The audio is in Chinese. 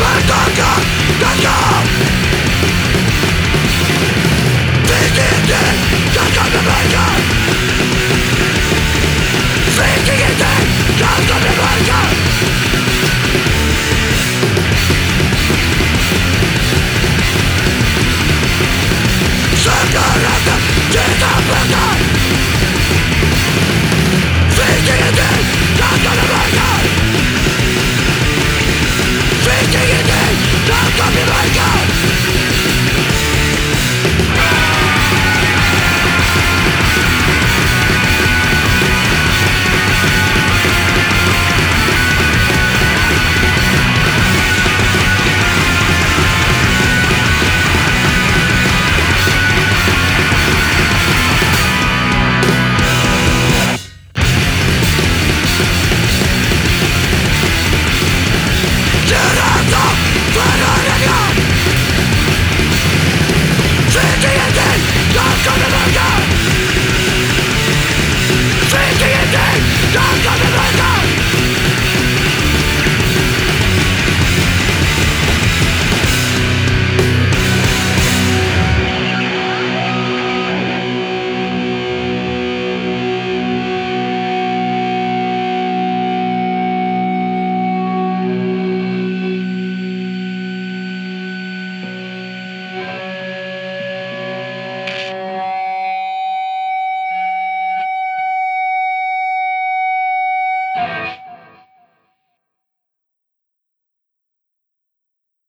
干掉！干掉